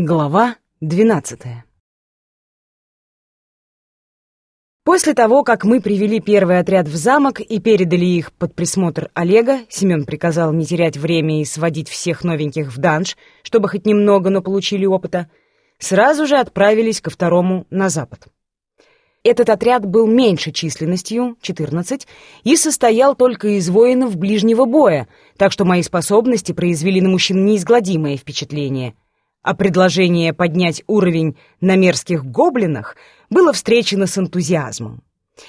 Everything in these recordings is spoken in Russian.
Глава двенадцатая После того, как мы привели первый отряд в замок и передали их под присмотр Олега, Семен приказал не терять время и сводить всех новеньких в данж, чтобы хоть немного, но получили опыта, сразу же отправились ко второму на запад. Этот отряд был меньше численностью, 14, и состоял только из воинов ближнего боя, так что мои способности произвели на мужчин неизгладимое впечатление — а предложение поднять уровень на мерзких гоблинах было встречено с энтузиазмом.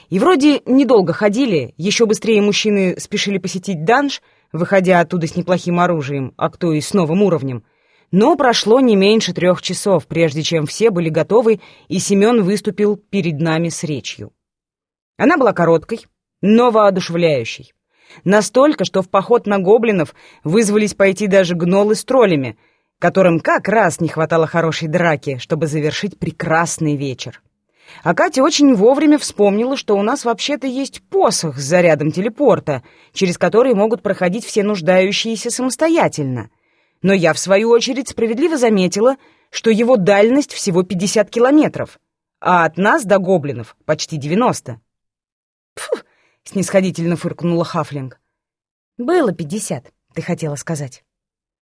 И вроде недолго ходили, еще быстрее мужчины спешили посетить данж, выходя оттуда с неплохим оружием, а кто и с новым уровнем. Но прошло не меньше трех часов, прежде чем все были готовы, и Семен выступил перед нами с речью. Она была короткой, но воодушевляющей. Настолько, что в поход на гоблинов вызвались пойти даже гнолы с троллями — которым как раз не хватало хорошей драки, чтобы завершить прекрасный вечер. А Катя очень вовремя вспомнила, что у нас вообще-то есть посох с зарядом телепорта, через который могут проходить все нуждающиеся самостоятельно. Но я, в свою очередь, справедливо заметила, что его дальность всего 50 километров, а от нас до гоблинов почти 90. «Фу!» — снисходительно фыркнула Хафлинг. «Было 50, ты хотела сказать».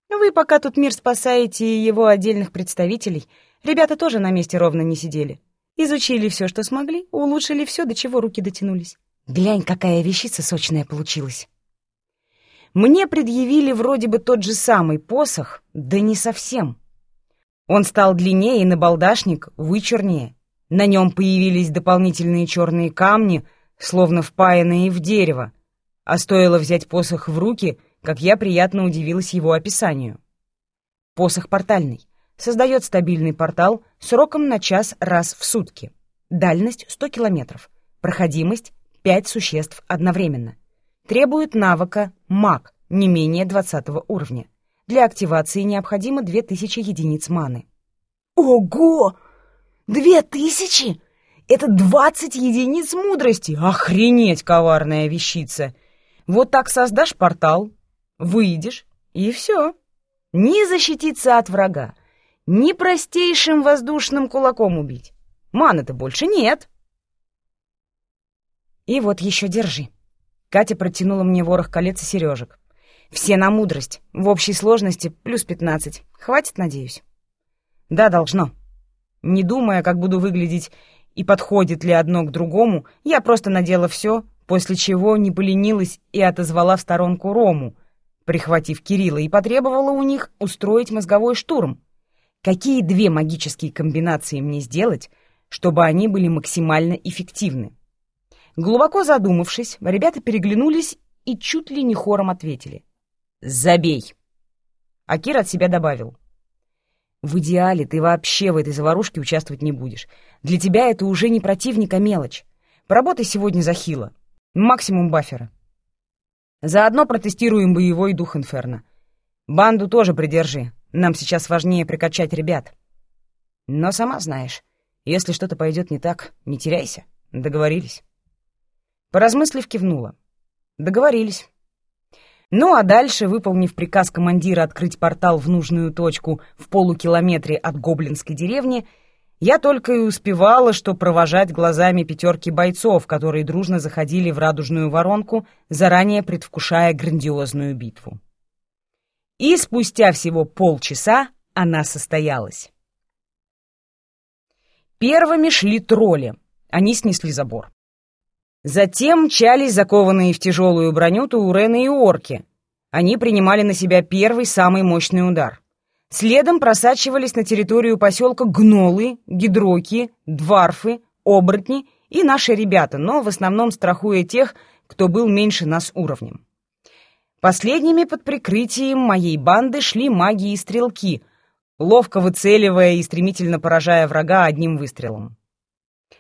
Вы пока тут мир спасаете и его отдельных представителей, ребята тоже на месте ровно не сидели. Изучили все, что смогли, улучшили все, до чего руки дотянулись. Глянь, какая вещица сочная получилась. Мне предъявили вроде бы тот же самый посох, да не совсем. Он стал длиннее и набалдашник вычернее. На нем появились дополнительные черные камни, словно впаянные в дерево. А стоило взять посох в руки — как я приятно удивилась его описанию. Посох портальный. Создает стабильный портал сроком на час раз в сутки. Дальность 100 километров. Проходимость 5 существ одновременно. Требует навыка «Маг» не менее 20 уровня. Для активации необходимо 2000 единиц маны. Ого! Две тысячи? Это 20 единиц мудрости! Охренеть, коварная вещица! Вот так создашь портал, Выйдешь, и все. Не защититься от врага, ни простейшим воздушным кулаком убить. Маны-то больше нет. И вот еще держи. Катя протянула мне ворох колец и сережек. Все на мудрость, в общей сложности плюс пятнадцать. Хватит, надеюсь? Да, должно. Не думая, как буду выглядеть и подходит ли одно к другому, я просто надела все, после чего не поленилась и отозвала в сторонку Рому — прихватив Кирилла, и потребовала у них устроить мозговой штурм. Какие две магические комбинации мне сделать, чтобы они были максимально эффективны? Глубоко задумавшись, ребята переглянулись и чуть ли не хором ответили. «Забей!» А Кир от себя добавил. «В идеале ты вообще в этой заварушке участвовать не будешь. Для тебя это уже не противник, а мелочь. Поработай сегодня за хила. Максимум бафера. Заодно протестируем боевой дух Инферно. Банду тоже придержи. Нам сейчас важнее прикачать ребят. Но сама знаешь, если что-то пойдет не так, не теряйся. Договорились?» Поразмыслив, кивнула. «Договорились». Ну а дальше, выполнив приказ командира открыть портал в нужную точку в полукилометре от гоблинской деревни, я только и успевала, что провожать глазами пятерки бойцов, которые дружно заходили в радужную воронку, заранее предвкушая грандиозную битву. И спустя всего полчаса она состоялась. Первыми шли тролли. Они снесли забор. Затем мчались закованные в тяжелую броню турены и орки. Они принимали на себя первый самый мощный удар — Следом просачивались на территорию поселка гнолы, гидроки, дварфы, оборотни и наши ребята, но в основном страхуя тех, кто был меньше нас уровнем. Последними под прикрытием моей банды шли маги и стрелки, ловко выцеливая и стремительно поражая врага одним выстрелом.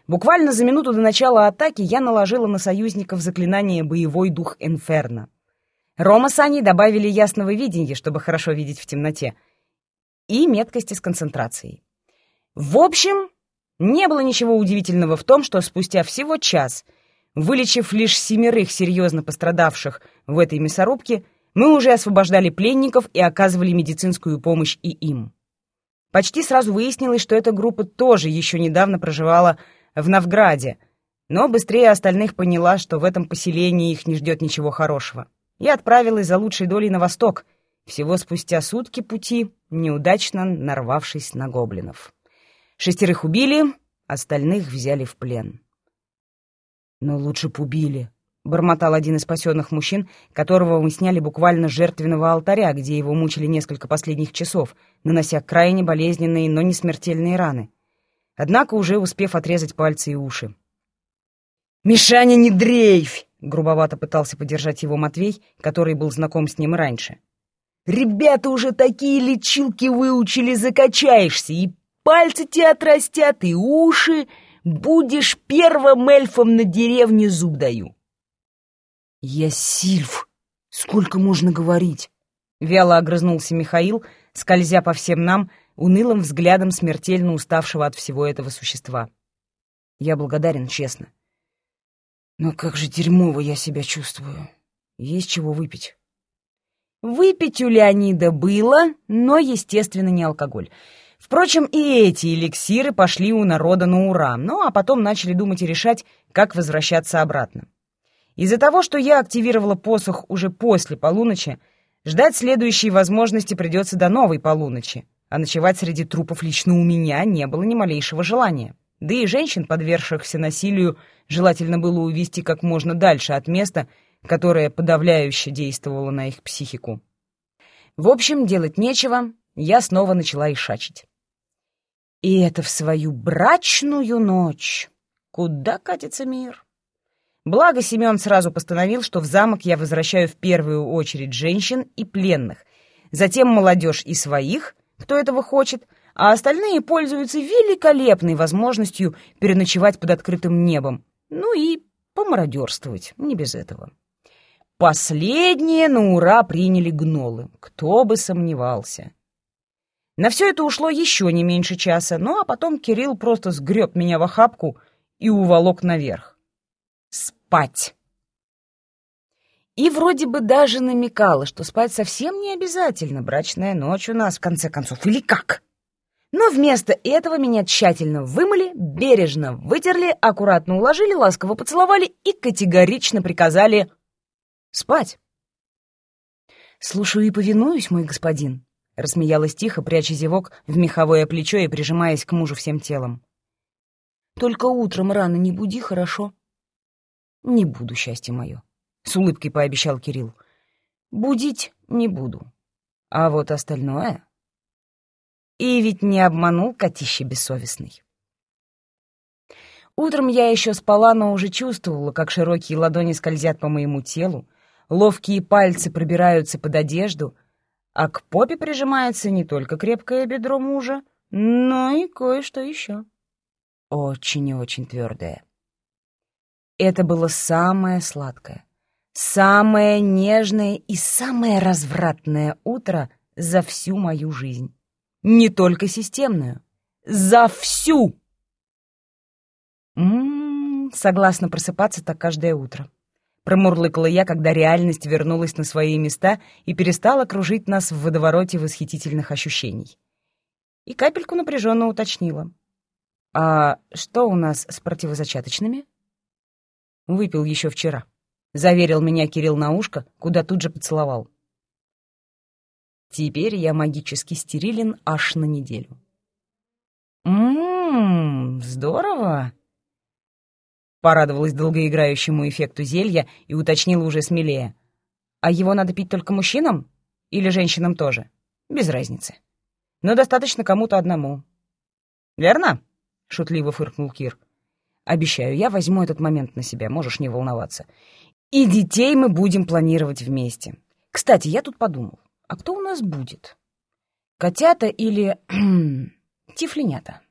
Буквально за минуту до начала атаки я наложила на союзников заклинание «Боевой дух Инферно». Рома с Аней добавили ясного видения, чтобы хорошо видеть в темноте — и меткости с концентрацией. В общем, не было ничего удивительного в том, что спустя всего час, вылечив лишь семерых серьезно пострадавших в этой мясорубке, мы уже освобождали пленников и оказывали медицинскую помощь и им. Почти сразу выяснилось, что эта группа тоже еще недавно проживала в Новграде, но быстрее остальных поняла, что в этом поселении их не ждет ничего хорошего. Я отправилась за лучшей долей на восток, всего спустя сутки пути, неудачно нарвавшись на гоблинов. Шестерых убили, остальных взяли в плен. «Но лучше б убили», — бормотал один из спасенных мужчин, которого мы сняли буквально с жертвенного алтаря, где его мучили несколько последних часов, нанося крайне болезненные, но не смертельные раны. Однако уже успев отрезать пальцы и уши. «Мишаня, не дрейфь!» — грубовато пытался поддержать его Матвей, который был знаком с ним раньше. «Ребята уже такие лечилки выучили, закачаешься, и пальцы тебе отрастят, и уши. Будешь первым эльфом на деревне, зуб даю». «Я Сильф. Сколько можно говорить?» Вяло огрызнулся Михаил, скользя по всем нам, унылым взглядом смертельно уставшего от всего этого существа. Я благодарен, честно. Но как же дерьмово я себя чувствую. Есть чего выпить. Выпить у Леонида было, но, естественно, не алкоголь. Впрочем, и эти эликсиры пошли у народа на ура, ну а потом начали думать и решать, как возвращаться обратно. Из-за того, что я активировала посох уже после полуночи, ждать следующей возможности придется до новой полуночи, а ночевать среди трупов лично у меня не было ни малейшего желания. Да и женщин, подвергшихся насилию, желательно было увести как можно дальше от места, которое подавляюще действовало на их психику. В общем, делать нечего, я снова начала ишачить. И это в свою брачную ночь. Куда катится мир? Благо Семен сразу постановил, что в замок я возвращаю в первую очередь женщин и пленных, затем молодежь и своих, кто этого хочет, а остальные пользуются великолепной возможностью переночевать под открытым небом, ну и помародерствовать, не без этого. Последние на ура приняли гнолы, кто бы сомневался. На все это ушло еще не меньше часа, ну а потом Кирилл просто сгреб меня в охапку и уволок наверх. Спать. И вроде бы даже намекала, что спать совсем не обязательно, брачная ночь у нас, в конце концов, или как? Но вместо этого меня тщательно вымыли, бережно вытерли, аккуратно уложили, ласково поцеловали и категорично приказали спать. «Слушаю и повинуюсь, мой господин», — рассмеялась тихо, пряча зевок в меховое плечо и прижимаясь к мужу всем телом. «Только утром рано не буди, хорошо?» «Не буду, счастье мое», — с улыбкой пообещал Кирилл. «Будить не буду. А вот остальное...» И ведь не обманул котище бессовестный. Утром я еще спала, но уже чувствовала, как широкие ладони скользят по моему телу, ловкие пальцы пробираются под одежду, а к попе прижимается не только крепкое бедро мужа, но и кое-что еще. Очень и очень твердое. Это было самое сладкое, самое нежное и самое развратное утро за всю мою жизнь. Не только системную. За всю! М-м, согласна просыпаться так каждое утро. Промурлыкала я, когда реальность вернулась на свои места и перестала кружить нас в водовороте восхитительных ощущений. И капельку напряженно уточнила. «А что у нас с противозачаточными?» «Выпил еще вчера», — заверил меня Кирилл на ушко, куда тут же поцеловал. Теперь я магически стерилен аж на неделю. «Ммм, здорово!» Порадовалась долгоиграющему эффекту зелья и уточнила уже смелее. «А его надо пить только мужчинам? Или женщинам тоже? Без разницы. Но достаточно кому-то одному». «Верно?» — шутливо фыркнул Кир. «Обещаю, я возьму этот момент на себя, можешь не волноваться. И детей мы будем планировать вместе. Кстати, я тут подумал а кто у нас будет? Котята или тифлинята?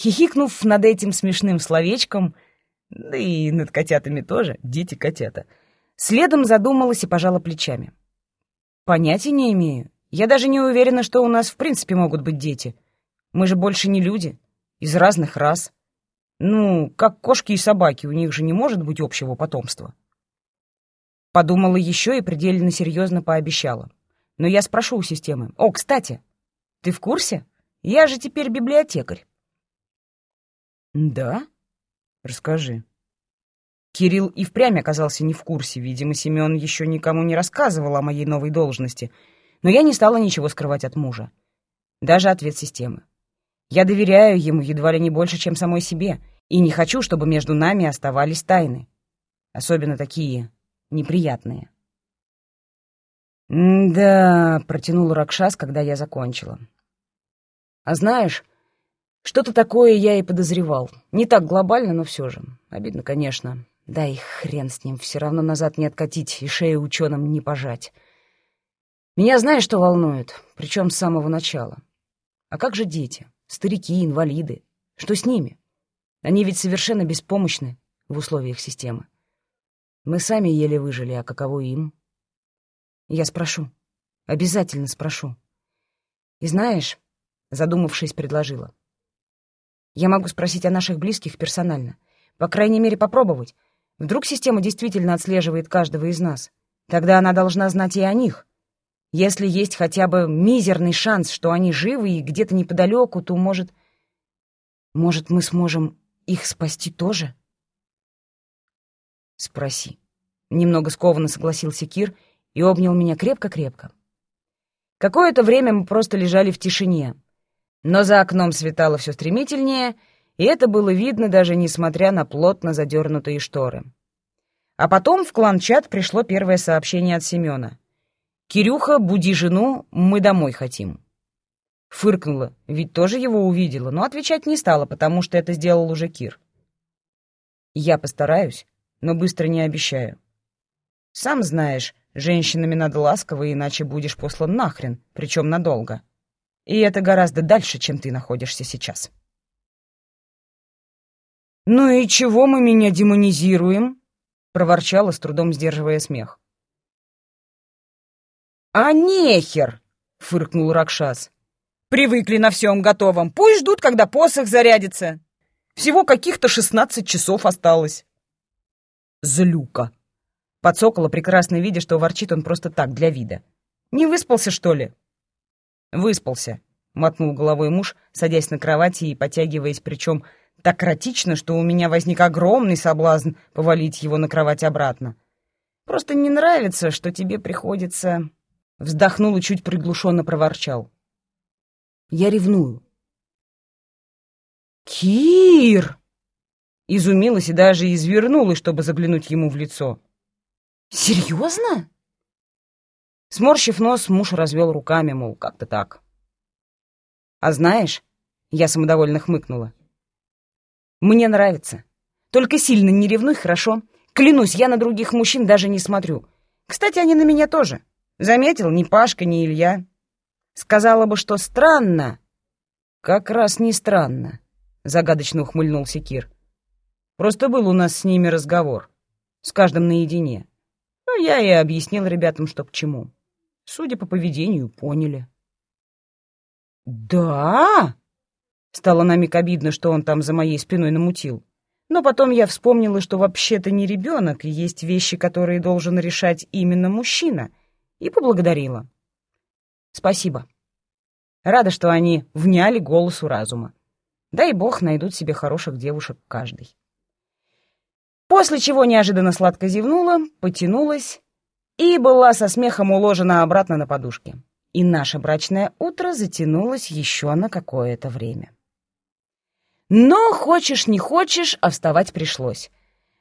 Хихикнув над этим смешным словечком, да и над котятами тоже, дети-котята, следом задумалась и пожала плечами. Понятия не имею. Я даже не уверена, что у нас в принципе могут быть дети. Мы же больше не люди, из разных рас. Ну, как кошки и собаки, у них же не может быть общего потомства. Подумала еще и предельно серьезно пообещала. Но я спрошу у системы. О, кстати, ты в курсе, Я же теперь библиотекарь». «Да? Расскажи». Кирилл и впрямь оказался не в курсе. Видимо, Семен еще никому не рассказывал о моей новой должности. Но я не стала ничего скрывать от мужа. Даже ответ системы. Я доверяю ему едва ли не больше, чем самой себе, и не хочу, чтобы между нами оставались тайны. Особенно такие неприятные. «Да», — протянул Ракшас, когда я закончила. «А знаешь, что-то такое я и подозревал. Не так глобально, но все же. Обидно, конечно. Да и хрен с ним, все равно назад не откатить и шею ученым не пожать. Меня знаешь, что волнует? Причем с самого начала. А как же дети? Старики, инвалиды? Что с ними? Они ведь совершенно беспомощны в условиях системы. Мы сами еле выжили, а каково им? Я спрошу. Обязательно спрошу. И знаешь, задумавшись, предложила. Я могу спросить о наших близких персонально. По крайней мере, попробовать. Вдруг система действительно отслеживает каждого из нас. Тогда она должна знать и о них. Если есть хотя бы мизерный шанс, что они живы и где-то неподалеку, то, может... Может, мы сможем их спасти тоже? Спроси. Немного скованно согласился Кир и обнял меня крепко-крепко. Какое-то время мы просто лежали в тишине, но за окном светало все стремительнее — и это было видно даже несмотря на плотно задернутые шторы. А потом в клан-чат пришло первое сообщение от Семена. «Кирюха, буди жену, мы домой хотим». Фыркнула, ведь тоже его увидела, но отвечать не стала, потому что это сделал уже Кир. «Я постараюсь, но быстро не обещаю. Сам знаешь, женщинами надо ласково, иначе будешь послан нахрен, причем надолго. И это гораздо дальше, чем ты находишься сейчас». «Ну и чего мы меня демонизируем?» — проворчала, с трудом сдерживая смех. «А нехер!» — фыркнул Ракшас. «Привыкли на всем готовом. Пусть ждут, когда посох зарядится. Всего каких-то шестнадцать часов осталось». «Злюка!» — подсокола, прекрасно видя, что ворчит он просто так, для вида. «Не выспался, что ли?» «Выспался», — мотнул головой муж, садясь на кровати и потягиваясь, причем так кротично, что у меня возник огромный соблазн повалить его на кровать обратно. Просто не нравится, что тебе приходится...» Вздохнул и чуть приглушенно проворчал. «Я ревную». «Кир!» Изумилась и даже извернулась, чтобы заглянуть ему в лицо. «Серьезно?» Сморщив нос, муж развел руками, мол, как-то так. «А знаешь...» — я самодовольно хмыкнула. Мне нравится. Только сильно не ревнуй, хорошо? Клянусь, я на других мужчин даже не смотрю. Кстати, они на меня тоже. Заметил, ни Пашка, ни Илья. Сказала бы, что странно. Как раз не странно, загадочно ухмыльнулся Кир. Просто был у нас с ними разговор. С каждым наедине. Ну, я и объяснил ребятам, что к чему. Судя по поведению, поняли. «Да?» Стало на миг обидно, что он там за моей спиной намутил. Но потом я вспомнила, что вообще-то не ребенок, и есть вещи, которые должен решать именно мужчина, и поблагодарила. Спасибо. Рада, что они вняли голосу разума. Дай бог найдут себе хороших девушек каждый. После чего неожиданно сладко зевнула, потянулась и была со смехом уложена обратно на подушке. И наше брачное утро затянулось еще на какое-то время. Но, хочешь не хочешь, а вставать пришлось.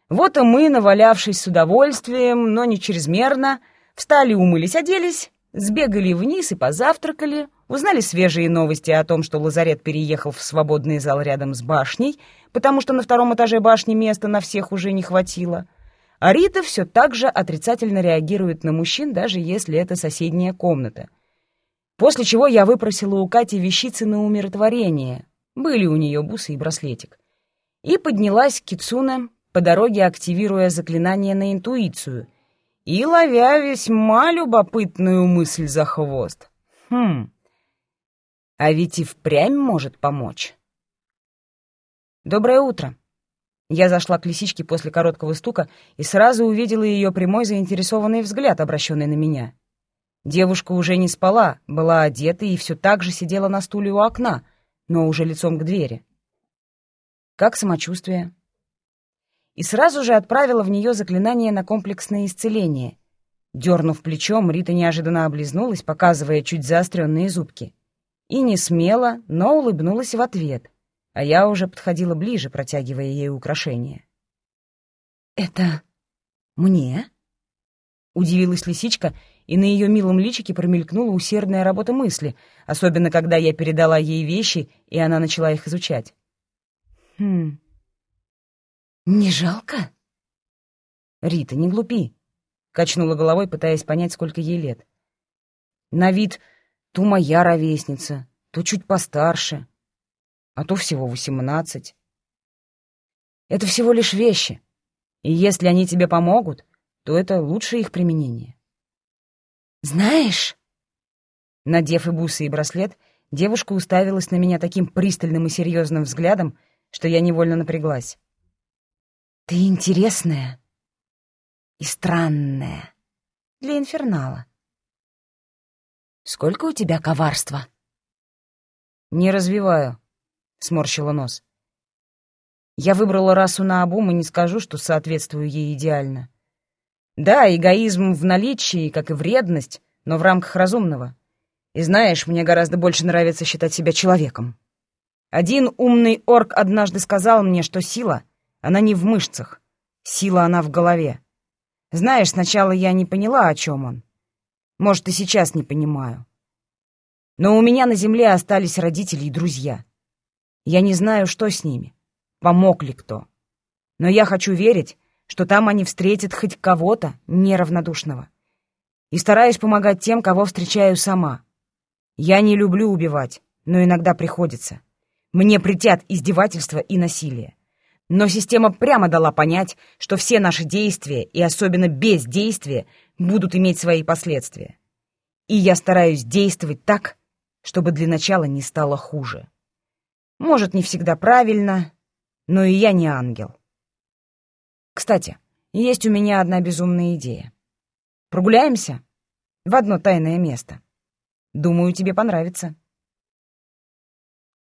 Вот и мы, навалявшись с удовольствием, но не чрезмерно, встали, умылись, оделись, сбегали вниз и позавтракали, узнали свежие новости о том, что лазарет переехал в свободный зал рядом с башней, потому что на втором этаже башни места на всех уже не хватило. А Рита все так же отрицательно реагирует на мужчин, даже если это соседняя комната. После чего я выпросила у Кати вещицы на умиротворение, были у нее бусы и браслетик. И поднялась Кицуна, по дороге активируя заклинание на интуицию и ловя весьма любопытную мысль за хвост. Хм, а ведь и впрямь может помочь. «Доброе утро!» Я зашла к лисичке после короткого стука и сразу увидела ее прямой заинтересованный взгляд, обращенный на меня. Девушка уже не спала, была одета и все так же сидела на стуле у окна, но уже лицом к двери. «Как самочувствие?» И сразу же отправила в нее заклинание на комплексное исцеление. Дернув плечом, Рита неожиданно облизнулась, показывая чуть заостренные зубки. И не смело, но улыбнулась в ответ, а я уже подходила ближе, протягивая ей украшение. «Это мне?» Удивилась лисичка, и на ее милом личике промелькнула усердная работа мысли, особенно когда я передала ей вещи, и она начала их изучать. «Хм... Не жалко?» «Рита, не глупи», — качнула головой, пытаясь понять, сколько ей лет. «На вид то моя ровесница, то чуть постарше, а то всего восемнадцать. Это всего лишь вещи, и если они тебе помогут, то это лучшее их применение. «Знаешь...» Надев и бусы, и браслет, девушка уставилась на меня таким пристальным и серьезным взглядом, что я невольно напряглась. «Ты интересная и странная для инфернала. Сколько у тебя коварства?» «Не развиваю», — сморщила нос. «Я выбрала расу на обум и не скажу, что соответствую ей идеально. Да, эгоизм в наличии, как и вредность, но в рамках разумного. И знаешь, мне гораздо больше нравится считать себя человеком. Один умный орк однажды сказал мне, что сила, она не в мышцах, сила она в голове. Знаешь, сначала я не поняла, о чем он. Может, и сейчас не понимаю. Но у меня на земле остались родители и друзья. Я не знаю, что с ними, помог ли кто. Но я хочу верить, что там они встретят хоть кого-то неравнодушного. И стараюсь помогать тем, кого встречаю сама. Я не люблю убивать, но иногда приходится. Мне притят издевательства и насилие. Но система прямо дала понять, что все наши действия, и особенно бездействие, будут иметь свои последствия. И я стараюсь действовать так, чтобы для начала не стало хуже. Может, не всегда правильно, но и я не ангел. Кстати, есть у меня одна безумная идея. Прогуляемся в одно тайное место. Думаю, тебе понравится.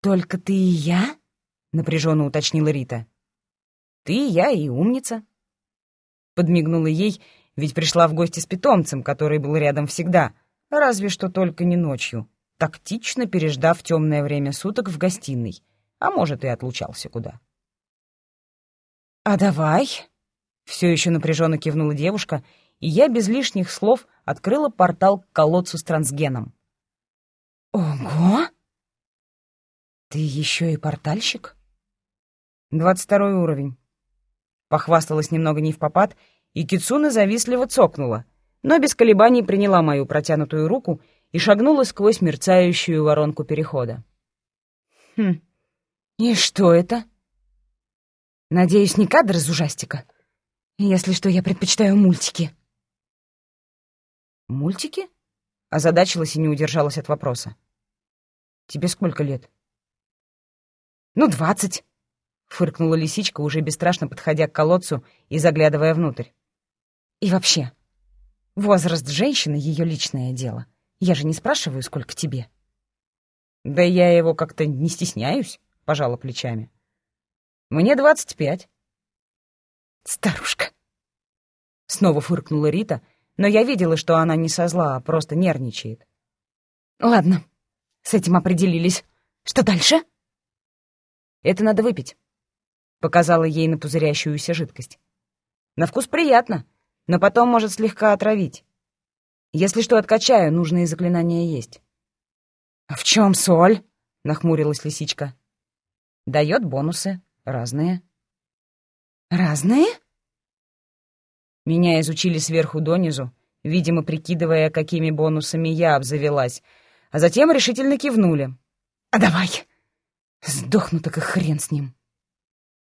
Только ты и я? напряженно уточнила Рита. Ты, я и умница. Подмигнула ей, ведь пришла в гости с питомцем, который был рядом всегда, разве что только не ночью, тактично переждав темное время суток в гостиной, а может и отлучался куда. «А давай», все еще напряженно кивнула девушка, и я без лишних слов открыла портал к колодцу с трансгеном. «Ого! Ты еще и портальщик?» «Двадцать второй уровень». Похвасталась немного не в попад, и Кицуна завистливо цокнула, но без колебаний приняла мою протянутую руку и шагнула сквозь мерцающую воронку перехода. «Хм, и что это?» «Надеюсь, не кадр из ужастика?» Если что, я предпочитаю мультики. Мультики? Озадачилась и не удержалась от вопроса. Тебе сколько лет? Ну, двадцать. Фыркнула лисичка, уже бесстрашно подходя к колодцу и заглядывая внутрь. И вообще, возраст женщины — ее личное дело. Я же не спрашиваю, сколько тебе. Да я его как-то не стесняюсь, пожала плечами. Мне двадцать пять. «Старушка!» Снова фыркнула Рита, но я видела, что она не со зла, а просто нервничает. «Ладно, с этим определились. Что дальше?» «Это надо выпить», — показала ей на пузырящуюся жидкость. «На вкус приятно, но потом может слегка отравить. Если что откачаю, нужные заклинания есть». «А в чем соль?» — нахмурилась лисичка. «Дает бонусы, разные». «Разные?» Меня изучили сверху донизу, видимо, прикидывая, какими бонусами я обзавелась, а затем решительно кивнули. «А давай!» Сдохну так и хрен с ним.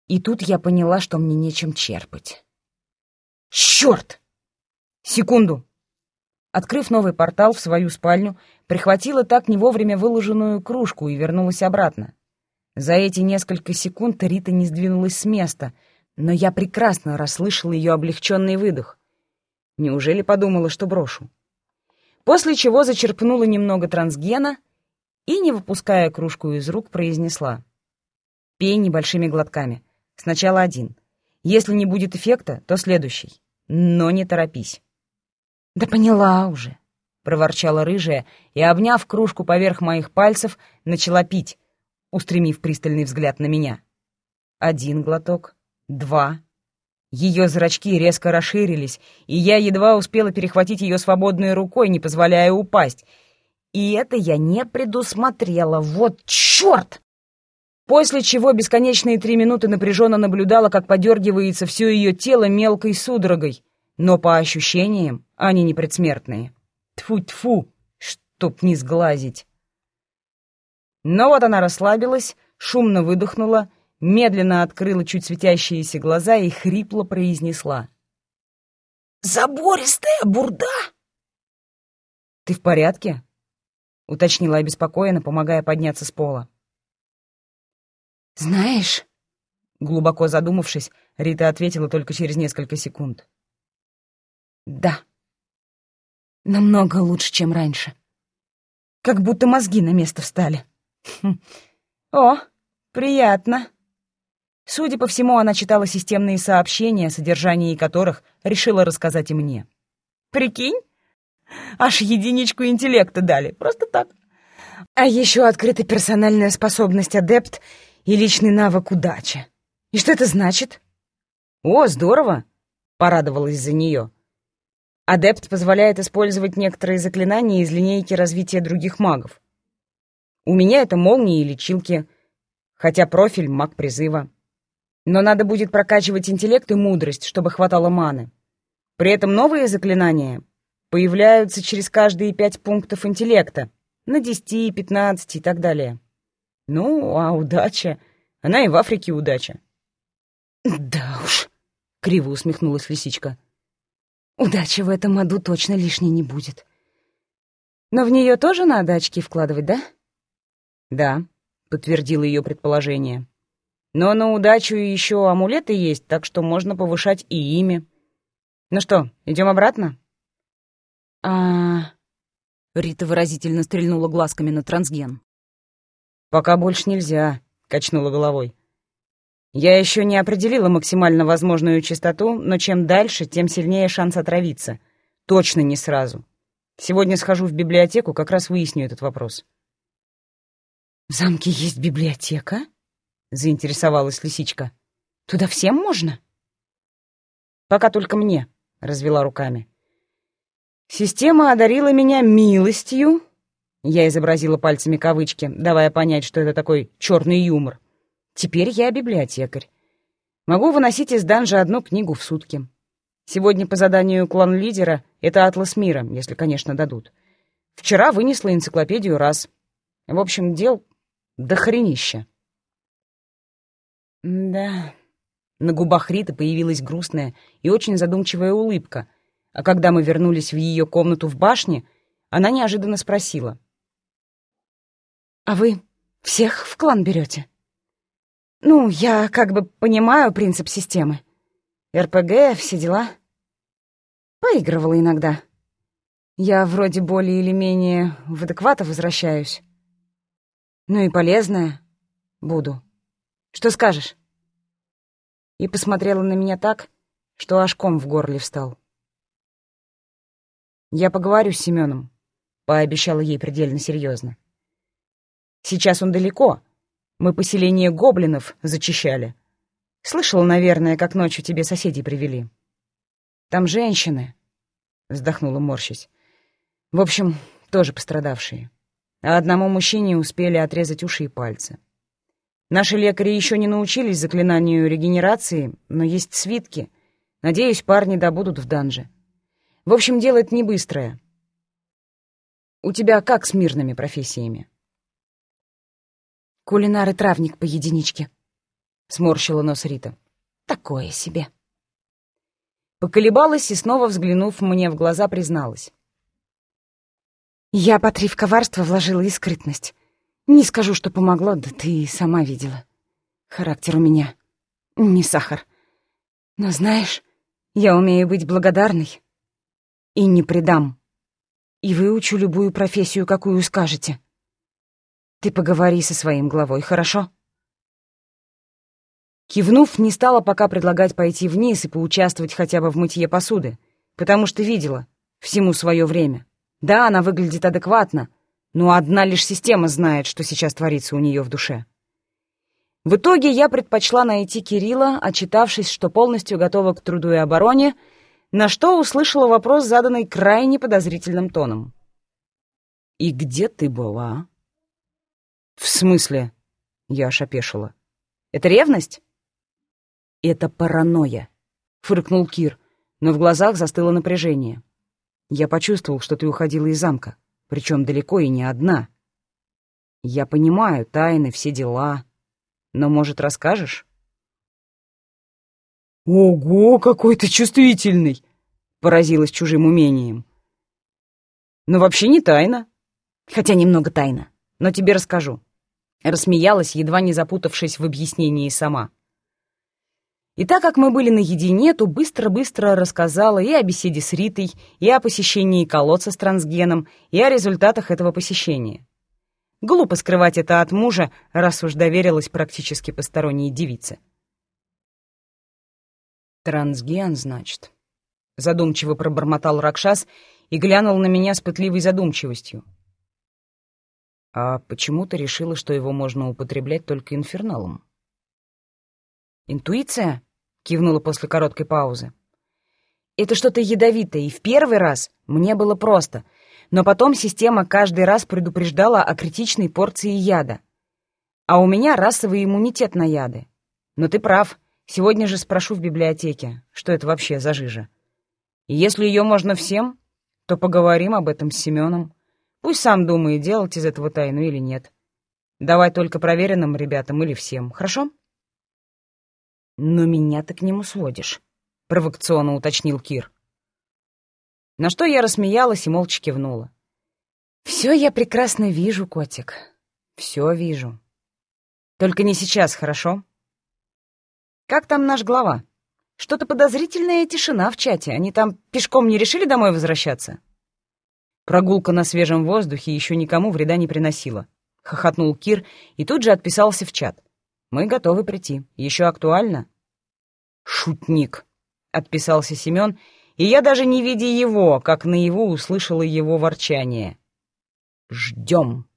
И тут я поняла, что мне нечем черпать. «Чёрт!» «Секунду!» Открыв новый портал в свою спальню, прихватила так не вовремя выложенную кружку и вернулась обратно. За эти несколько секунд Рита не сдвинулась с места — но я прекрасно расслышал ее облегченный выдох. Неужели подумала, что брошу? После чего зачерпнула немного трансгена и, не выпуская кружку из рук, произнесла. «Пей небольшими глотками. Сначала один. Если не будет эффекта, то следующий. Но не торопись». «Да поняла уже», — проворчала рыжая и, обняв кружку поверх моих пальцев, начала пить, устремив пристальный взгляд на меня. Один глоток, два. Ее зрачки резко расширились, и я едва успела перехватить ее свободной рукой, не позволяя упасть. И это я не предусмотрела. Вот черт! После чего бесконечные три минуты напряженно наблюдала, как подергивается все ее тело мелкой судорогой. Но по ощущениям они не предсмертные. Тьфу-тьфу, чтоб не сглазить. Но вот она расслабилась, шумно выдохнула, медленно открыла чуть светящиеся глаза и хрипло произнесла. «Забористая бурда!» «Ты в порядке?» — уточнила обеспокоенно, помогая подняться с пола. «Знаешь...» — глубоко задумавшись, Рита ответила только через несколько секунд. «Да. Намного лучше, чем раньше. Как будто мозги на место встали. Хм. О, приятно!» Судя по всему, она читала системные сообщения, содержание которых решила рассказать и мне. «Прикинь? Аж единичку интеллекта дали, просто так. А еще открыта персональная способность адепт и личный навык удача. И что это значит?» «О, здорово!» — порадовалась за нее. Адепт позволяет использовать некоторые заклинания из линейки развития других магов. У меня это молнии и лечилки, хотя профиль — маг призыва. Но надо будет прокачивать интеллект и мудрость, чтобы хватало маны. При этом новые заклинания появляются через каждые пять пунктов интеллекта, на десяти, пятнадцати и так далее. Ну, а удача... Она и в Африке удача. «Да уж», — криво усмехнулась лисичка. «Удачи в этом аду точно лишней не будет. Но в нее тоже надо очки вкладывать, да?» «Да», — подтвердила ее предположение. Но на удачу еще амулеты есть, так что можно повышать и ими. Ну что, идем обратно? А... Рита выразительно стрельнула глазками на трансген. «Пока больше нельзя», — качнула головой. «Я еще не определила максимально возможную частоту, но чем дальше, тем сильнее шанс отравиться. Точно не сразу. Сегодня схожу в библиотеку, как раз выясню этот вопрос». «В замке есть библиотека?» — заинтересовалась лисичка. «Туда всем можно?» «Пока только мне», — развела руками. «Система одарила меня милостью», — я изобразила пальцами кавычки, давая понять, что это такой черный юмор. «Теперь я библиотекарь. Могу выносить из данжа одну книгу в сутки. Сегодня по заданию клан-лидера это атлас мира, если, конечно, дадут. Вчера вынесла энциклопедию раз. В общем, дел дохренища». «Да...» На губах Риты появилась грустная и очень задумчивая улыбка, а когда мы вернулись в ее комнату в башне, она неожиданно спросила. «А вы всех в клан берете?» «Ну, я как бы понимаю принцип системы. РПГ, все дела. Поигрывала иногда. Я вроде более или менее в адеквата возвращаюсь. Ну и полезная буду». Что скажешь?» И посмотрела на меня так, что аж ком в горле встал. «Я поговорю с Семеном», — пообещала ей предельно серьезно. «Сейчас он далеко. Мы поселение гоблинов зачищали. Слышала, наверное, как ночью тебе соседей привели. Там женщины», — вздохнула морщись. «В общем, тоже пострадавшие. А одному мужчине успели отрезать уши и пальцы. Наши лекари еще не научились заклинанию регенерации, но есть свитки. Надеюсь, парни добудут в данже. В общем, дело это не быстрое. У тебя как с мирными профессиями? Кулинар и травник по единичке. Сморщила нос Рита. Такое себе. Поколебалась и, снова взглянув мне в глаза, призналась. Я по три в коварство вложила и скрытность. Не скажу, что помогло, да ты сама видела. Характер у меня не сахар. Но знаешь, я умею быть благодарной и не предам. и выучу любую профессию, какую скажете. Ты поговори со своим главой, хорошо?» Кивнув, не стала пока предлагать пойти вниз и поучаствовать хотя бы в мытье посуды, потому что видела всему свое время. Да, она выглядит адекватно, но одна лишь система знает, что сейчас творится у нее в душе. В итоге я предпочла найти Кирилла, отчитавшись, что полностью готова к труду и обороне, на что услышала вопрос, заданный крайне подозрительным тоном. «И где ты была?» «В смысле?» — я аж опешила. «Это ревность?» «Это паранойя», — фыркнул Кир, но в глазах застыло напряжение. «Я почувствовал, что ты уходила из замка, причем далеко и не одна. Я понимаю тайны, все дела, но, может, расскажешь?» «Ого, какой ты чувствительный!» — поразилась чужим умением. «Но вообще не тайна. Хотя немного тайна, но тебе расскажу». Рассмеялась, едва не запутавшись в объяснении сама. И так как мы были наедине, то быстро-быстро рассказала и о беседе с Ритой, и о посещении колодца с трансгеном, и о результатах этого посещения. Глупо скрывать это от мужа, раз уж доверилась практически посторонней девице. «Трансген, значит?» Задумчиво пробормотал Ракшас и глянул на меня с пытливой задумчивостью. «А почему ты решила, что его можно употреблять только инферналом?» «Интуиция?» — кивнула после короткой паузы. «Это что-то ядовитое, и в первый раз мне было просто — но потом система каждый раз предупреждала о критичной порции яда. А у меня расовый иммунитет на яды. Но ты прав, сегодня же спрошу в библиотеке, что это вообще за жижа. И если ее можно всем, то поговорим об этом с Семеном. Пусть сам думает, делать из этого тайну или нет. Давай только проверенным ребятам или всем, хорошо? Но меня ты к нему сводишь, — провокационно уточнил Кир. На что я рассмеялась и молча кивнула. «Все я прекрасно вижу, котик. Все вижу. Только не сейчас, хорошо? Как там наш глава? Что-то подозрительная тишина в чате. Они там пешком не решили домой возвращаться?» Прогулка на свежем воздухе еще никому вреда не приносила. Хохотнул Кир и тут же отписался в чат. «Мы готовы прийти. Еще актуально?» «Шутник», — отписался Семен и я даже не видя его, как наяву услышала его ворчание. «Ждем».